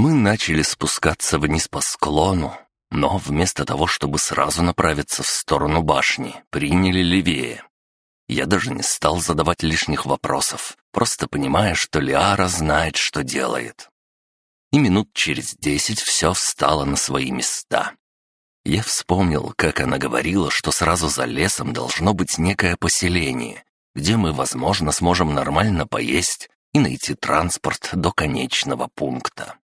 Мы начали спускаться вниз по склону, но вместо того, чтобы сразу направиться в сторону башни, приняли левее. Я даже не стал задавать лишних вопросов, просто понимая, что Лиара знает, что делает. И минут через десять все встало на свои места. Я вспомнил, как она говорила, что сразу за лесом должно быть некое поселение, где мы, возможно, сможем нормально поесть и найти транспорт до конечного пункта.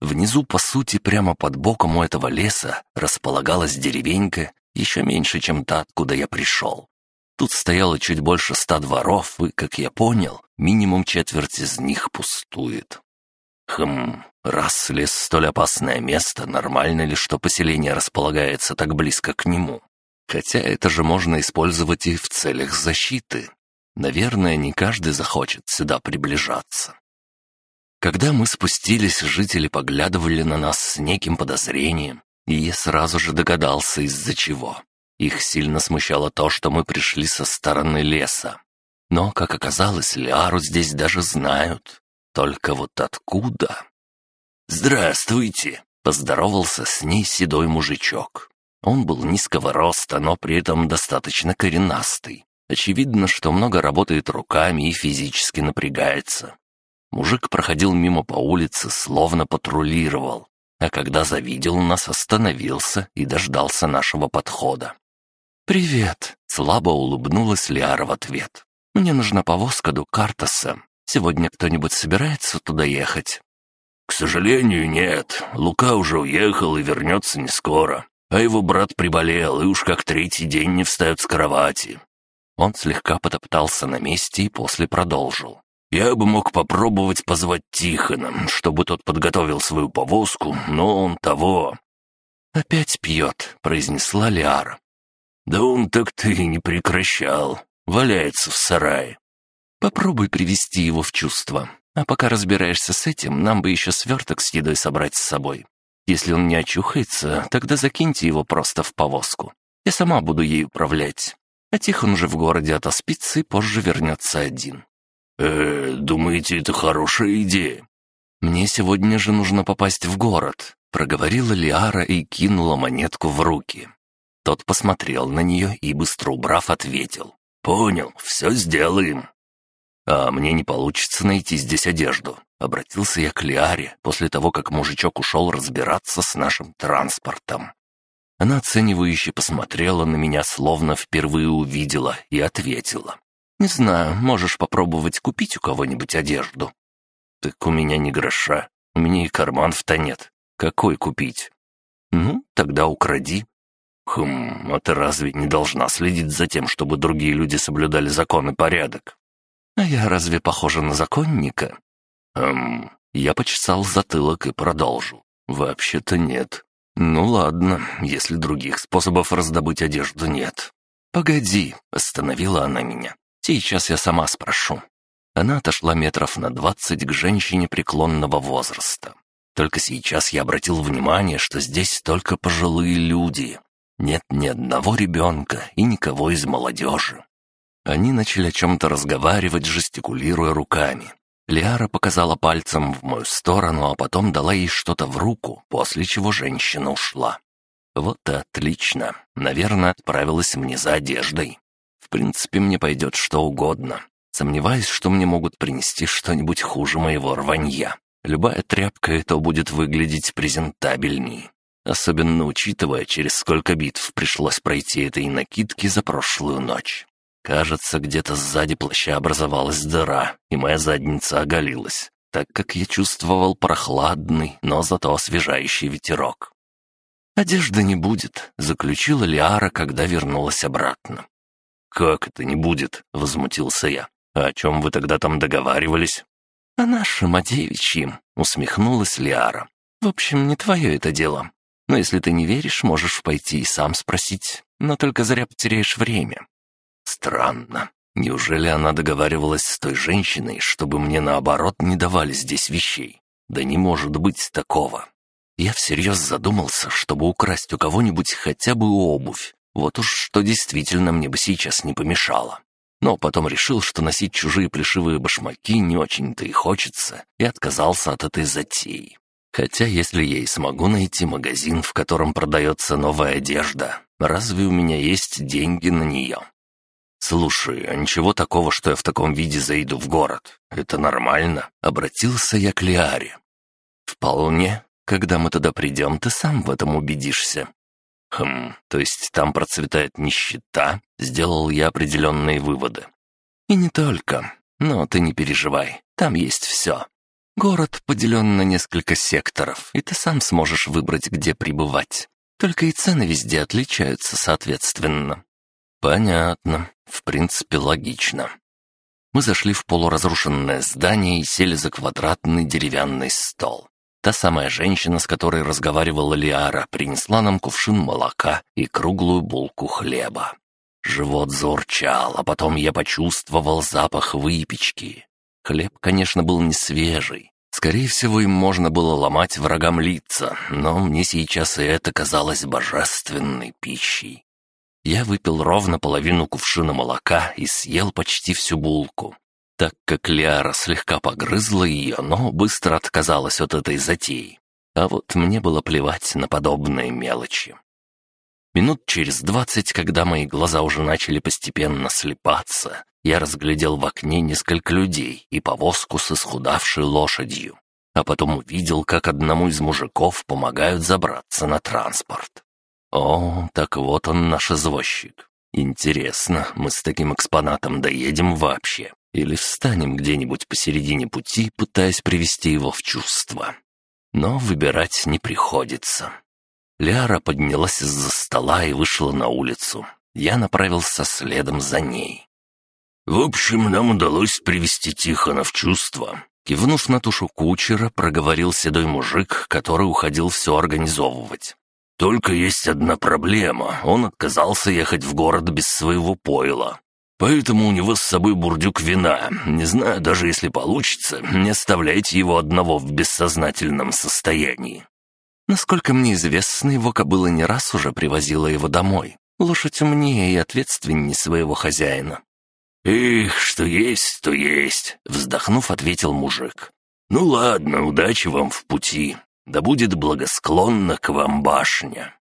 Внизу, по сути, прямо под боком у этого леса располагалась деревенька, еще меньше, чем та, откуда я пришел. Тут стояло чуть больше ста дворов, и, как я понял, минимум четверть из них пустует. Хм, раз лес столь опасное место, нормально ли, что поселение располагается так близко к нему? Хотя это же можно использовать и в целях защиты. Наверное, не каждый захочет сюда приближаться. Когда мы спустились, жители поглядывали на нас с неким подозрением, и я сразу же догадался, из-за чего. Их сильно смущало то, что мы пришли со стороны леса. Но, как оказалось, Лиару здесь даже знают. Только вот откуда? «Здравствуйте!» — поздоровался с ней седой мужичок. Он был низкого роста, но при этом достаточно коренастый. Очевидно, что много работает руками и физически напрягается. Мужик проходил мимо по улице, словно патрулировал, а когда завидел нас, остановился и дождался нашего подхода. «Привет!» — слабо улыбнулась Лиара в ответ. «Мне нужна повозка до Картаса. Сегодня кто-нибудь собирается туда ехать?» «К сожалению, нет. Лука уже уехал и вернется не скоро. А его брат приболел и уж как третий день не встает с кровати». Он слегка потоптался на месте и после продолжил. Я бы мог попробовать позвать Тихона, чтобы тот подготовил свою повозку, но он того...» «Опять пьет», — произнесла Лиара. «Да он так-то и не прекращал. Валяется в сарае». «Попробуй привести его в чувство. А пока разбираешься с этим, нам бы еще сверток с едой собрать с собой. Если он не очухается, тогда закиньте его просто в повозку. Я сама буду ей управлять. А Тихон уже в городе отоспится и позже вернется один. «Э, думаете, это хорошая идея?» «Мне сегодня же нужно попасть в город», — проговорила Лиара и кинула монетку в руки. Тот посмотрел на нее и, быстро убрав, ответил. «Понял, все сделаем». «А мне не получится найти здесь одежду», — обратился я к Лиаре после того, как мужичок ушел разбираться с нашим транспортом. Она оценивающе посмотрела на меня, словно впервые увидела, и ответила. «Не знаю, можешь попробовать купить у кого-нибудь одежду». «Так у меня не гроша, у меня и карманов-то нет. Какой купить?» «Ну, тогда укради». «Хм, а ты разве не должна следить за тем, чтобы другие люди соблюдали закон и порядок?» «А я разве похожа на законника?» «Эм...» Я почесал затылок и продолжил. «Вообще-то нет. Ну ладно, если других способов раздобыть одежду нет». «Погоди», — остановила она меня. Сейчас я сама спрошу». Она отошла метров на двадцать к женщине преклонного возраста. Только сейчас я обратил внимание, что здесь только пожилые люди. Нет ни одного ребенка и никого из молодежи. Они начали о чем-то разговаривать, жестикулируя руками. Лиара показала пальцем в мою сторону, а потом дала ей что-то в руку, после чего женщина ушла. Вот и отлично. Наверное, отправилась мне за одеждой. Принципе, мне пойдет что угодно. Сомневаюсь, что мне могут принести что-нибудь хуже моего рванья. Любая тряпка это будет выглядеть презентабельней. Особенно учитывая, через сколько битв пришлось пройти этой накидки за прошлую ночь. Кажется, где-то сзади плаща образовалась дыра, и моя задница оголилась, так как я чувствовал прохладный, но зато освежающий ветерок. «Одежды не будет», — заключила Лиара, когда вернулась обратно. «Как это не будет?» — возмутился я. «А о чем вы тогда там договаривались?» «О нашем, о девичьем», — усмехнулась Лиара. «В общем, не твое это дело. Но если ты не веришь, можешь пойти и сам спросить. Но только зря потеряешь время». «Странно. Неужели она договаривалась с той женщиной, чтобы мне наоборот не давали здесь вещей? Да не может быть такого». Я всерьез задумался, чтобы украсть у кого-нибудь хотя бы обувь, вот уж что действительно мне бы сейчас не помешало. Но потом решил, что носить чужие плешивые башмаки не очень-то и хочется, и отказался от этой затеи. Хотя если я и смогу найти магазин, в котором продается новая одежда, разве у меня есть деньги на нее? «Слушай, а ничего такого, что я в таком виде зайду в город? Это нормально?» — обратился я к Лиаре. «Вполне. Когда мы туда придем, ты сам в этом убедишься». «Хм, то есть там процветает нищета?» — сделал я определенные выводы. «И не только. Но ты не переживай, там есть все. Город поделен на несколько секторов, и ты сам сможешь выбрать, где пребывать. Только и цены везде отличаются соответственно. «Понятно. В принципе, логично». Мы зашли в полуразрушенное здание и сели за квадратный деревянный стол. Та самая женщина, с которой разговаривала Лиара, принесла нам кувшин молока и круглую булку хлеба. Живот заурчал, а потом я почувствовал запах выпечки. Хлеб, конечно, был не свежий. Скорее всего, им можно было ломать врагам лица, но мне сейчас и это казалось божественной пищей. Я выпил ровно половину кувшина молока и съел почти всю булку, так как Лиара слегка погрызла ее, но быстро отказалась от этой затеи. А вот мне было плевать на подобные мелочи. Минут через двадцать, когда мои глаза уже начали постепенно слепаться, я разглядел в окне несколько людей и повозку с исхудавшей лошадью, а потом увидел, как одному из мужиков помогают забраться на транспорт. О, так вот он наш извозчик. Интересно, мы с таким экспонатом доедем вообще? Или встанем где-нибудь посередине пути, пытаясь привести его в чувство? Но выбирать не приходится. Ляра поднялась из-за стола и вышла на улицу. Я направился следом за ней. «В общем, нам удалось привести Тихона в чувство», Кивнув на тушу кучера, проговорил седой мужик, который уходил все организовывать. Только есть одна проблема. Он отказался ехать в город без своего пойла. Поэтому у него с собой бурдюк вина. Не знаю, даже если получится, не оставляйте его одного в бессознательном состоянии. Насколько мне известно, его кобыла не раз уже привозила его домой. Лошадь умнее и ответственнее своего хозяина. «Эх, что есть, то есть», — вздохнув, ответил мужик. «Ну ладно, удачи вам в пути да будет благосклонна к вам башня».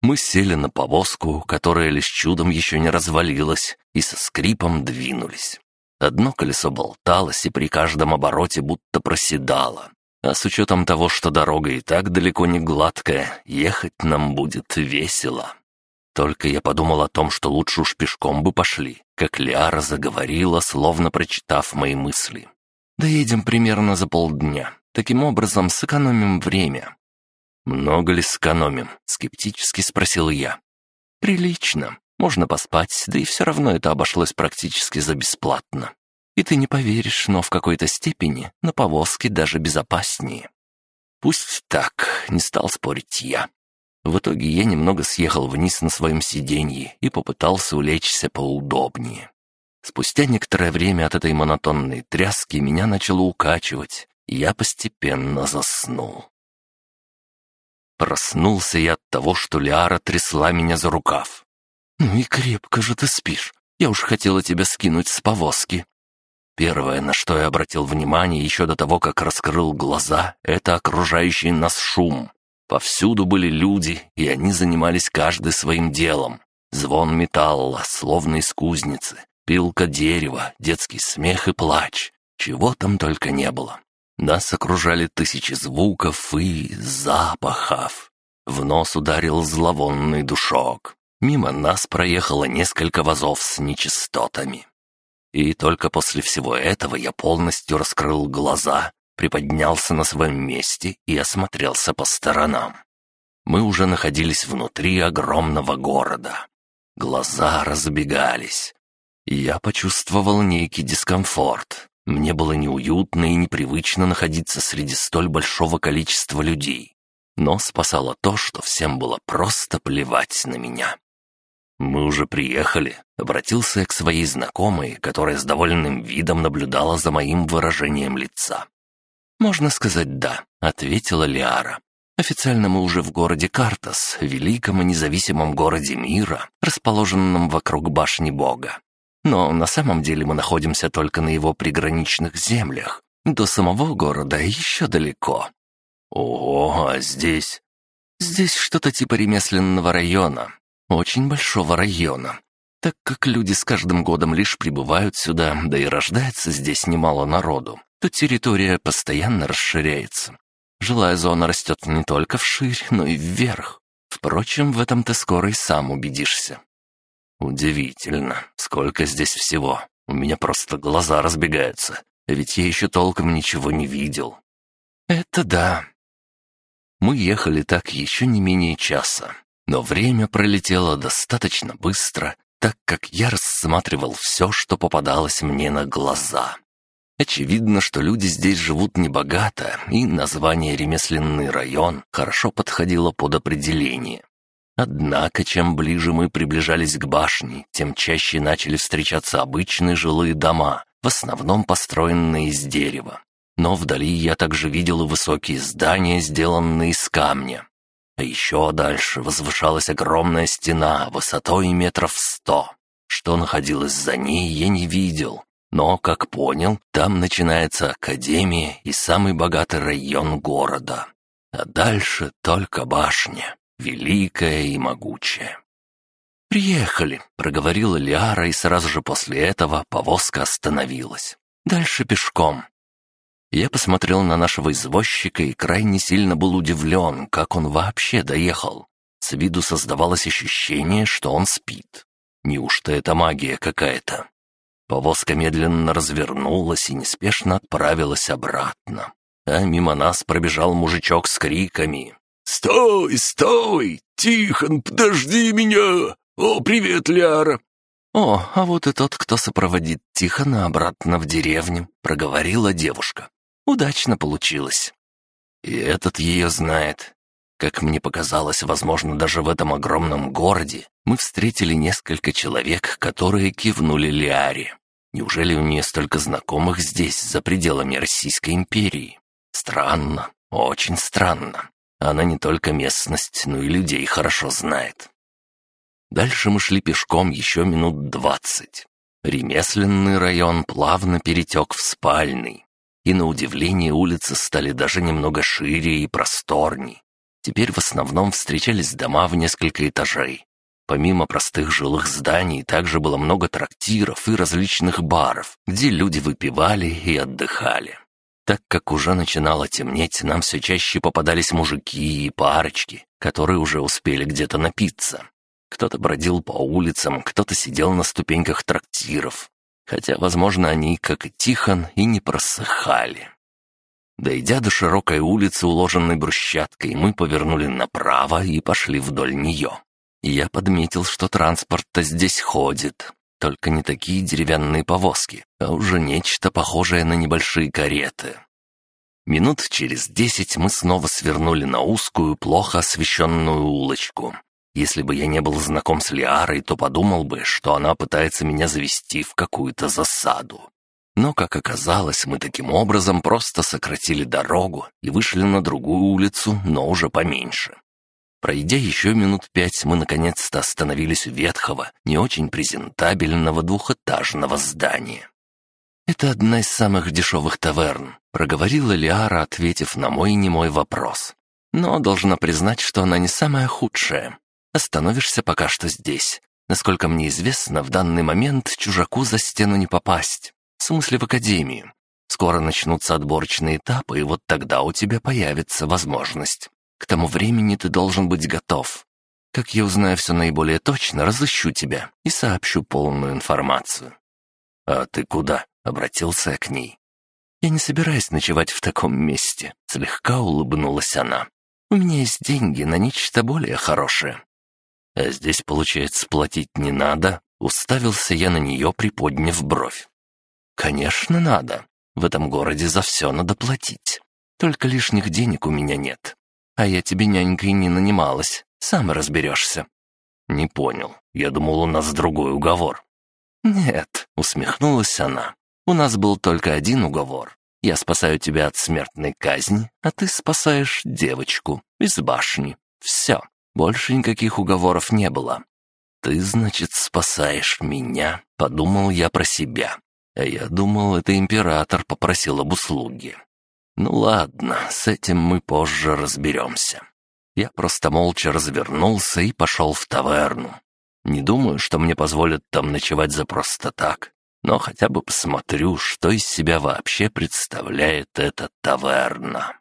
Мы сели на повозку, которая лишь чудом еще не развалилась, и со скрипом двинулись. Одно колесо болталось и при каждом обороте будто проседало. А с учетом того, что дорога и так далеко не гладкая, ехать нам будет весело. Только я подумал о том, что лучше уж пешком бы пошли, как Лиара заговорила, словно прочитав мои мысли. Доедем примерно за полдня. Таким образом, сэкономим время». «Много ли сэкономим?» — скептически спросил я. «Прилично. Можно поспать, да и все равно это обошлось практически за бесплатно. И ты не поверишь, но в какой-то степени на повозке даже безопаснее». «Пусть так», — не стал спорить я. В итоге я немного съехал вниз на своем сиденье и попытался улечься поудобнее. Спустя некоторое время от этой монотонной тряски меня начало укачивать, я постепенно заснул. Проснулся я от того, что Лиара трясла меня за рукав. «Ну и крепко же ты спишь. Я уж хотела тебя скинуть с повозки». Первое, на что я обратил внимание еще до того, как раскрыл глаза, это окружающий нас шум. Повсюду были люди, и они занимались каждый своим делом. Звон металла, словно из кузницы, пилка дерева, детский смех и плач. Чего там только не было. Нас окружали тысячи звуков и запахов. В нос ударил зловонный душок. Мимо нас проехало несколько вазов с нечистотами. И только после всего этого я полностью раскрыл глаза, приподнялся на своем месте и осмотрелся по сторонам. Мы уже находились внутри огромного города. Глаза разбегались. Я почувствовал некий дискомфорт. Мне было неуютно и непривычно находиться среди столь большого количества людей. Но спасало то, что всем было просто плевать на меня. «Мы уже приехали», — обратился я к своей знакомой, которая с довольным видом наблюдала за моим выражением лица. «Можно сказать «да», — ответила Лиара. «Официально мы уже в городе Картас, великом и независимом городе мира, расположенном вокруг башни Бога. Но на самом деле мы находимся только на его приграничных землях. До самого города еще далеко. Ого, а здесь? Здесь что-то типа ремесленного района. Очень большого района. Так как люди с каждым годом лишь прибывают сюда, да и рождается здесь немало народу, то территория постоянно расширяется. Жилая зона растет не только вширь, но и вверх. Впрочем, в этом ты скоро и сам убедишься. Удивительно, сколько здесь всего. У меня просто глаза разбегаются. Ведь я еще толком ничего не видел. Это да. Мы ехали так еще не менее часа, но время пролетело достаточно быстро, так как я рассматривал все, что попадалось мне на глаза. Очевидно, что люди здесь живут небогато, и название «ремесленный район» хорошо подходило под определение. Однако, чем ближе мы приближались к башне, тем чаще начали встречаться обычные жилые дома, в основном построенные из дерева. Но вдали я также видел и высокие здания, сделанные из камня. А еще дальше возвышалась огромная стена высотой метров сто. Что находилось за ней, я не видел, но, как понял, там начинается академия и самый богатый район города. А дальше только башня, великая и могучая. «Приехали», — проговорила Лиара, и сразу же после этого повозка остановилась. «Дальше пешком». Я посмотрел на нашего извозчика и крайне сильно был удивлен, как он вообще доехал. С виду создавалось ощущение, что он спит. Неужто это магия какая-то? Повозка медленно развернулась и неспешно отправилась обратно. А мимо нас пробежал мужичок с криками. «Стой, стой! Тихон, подожди меня! О, привет, Ляра!» «О, а вот и тот, кто сопроводит Тихона обратно в деревню», — проговорила девушка. «Удачно получилось». И этот ее знает. Как мне показалось, возможно, даже в этом огромном городе мы встретили несколько человек, которые кивнули Лиаре. Неужели у нее столько знакомых здесь, за пределами Российской империи? Странно, очень странно. Она не только местность, но и людей хорошо знает. Дальше мы шли пешком еще минут двадцать. Ремесленный район плавно перетек в спальный. И на удивление улицы стали даже немного шире и просторней. Теперь в основном встречались дома в несколько этажей. Помимо простых жилых зданий, также было много трактиров и различных баров, где люди выпивали и отдыхали. Так как уже начинало темнеть, нам все чаще попадались мужики и парочки, которые уже успели где-то напиться. Кто-то бродил по улицам, кто-то сидел на ступеньках трактиров. Хотя, возможно, они, как и Тихон, и не просыхали. Дойдя до широкой улицы, уложенной брусчаткой, мы повернули направо и пошли вдоль нее. Я подметил, что транспорт-то здесь ходит. Только не такие деревянные повозки, а уже нечто похожее на небольшие кареты. Минут через десять мы снова свернули на узкую, плохо освещенную улочку. Если бы я не был знаком с Лиарой, то подумал бы, что она пытается меня завести в какую-то засаду. Но, как оказалось, мы таким образом просто сократили дорогу и вышли на другую улицу, но уже поменьше. Пройдя еще минут пять, мы наконец-то остановились у ветхого, не очень презентабельного двухэтажного здания. «Это одна из самых дешевых таверн», — проговорила Лиара, ответив на мой немой вопрос. «Но должна признать, что она не самая худшая. Остановишься пока что здесь. Насколько мне известно, в данный момент чужаку за стену не попасть смысле в академию. Скоро начнутся отборочные этапы, и вот тогда у тебя появится возможность. К тому времени ты должен быть готов. Как я узнаю все наиболее точно, разыщу тебя и сообщу полную информацию». «А ты куда?» — обратился я к ней. «Я не собираюсь ночевать в таком месте», — слегка улыбнулась она. «У меня есть деньги на нечто более хорошее». «А здесь, получается, платить не надо?» Уставился я на нее, приподняв бровь. «Конечно, надо. В этом городе за все надо платить. Только лишних денег у меня нет. А я тебе нянькой не нанималась. Сам разберешься». «Не понял. Я думал, у нас другой уговор». «Нет», — усмехнулась она. «У нас был только один уговор. Я спасаю тебя от смертной казни, а ты спасаешь девочку из башни. Все. Больше никаких уговоров не было». «Ты, значит, спасаешь меня?» — подумал я про себя. А я думал, это император попросил об услуге. Ну ладно, с этим мы позже разберемся. Я просто молча развернулся и пошел в таверну. Не думаю, что мне позволят там ночевать за просто так, но хотя бы посмотрю, что из себя вообще представляет эта таверна.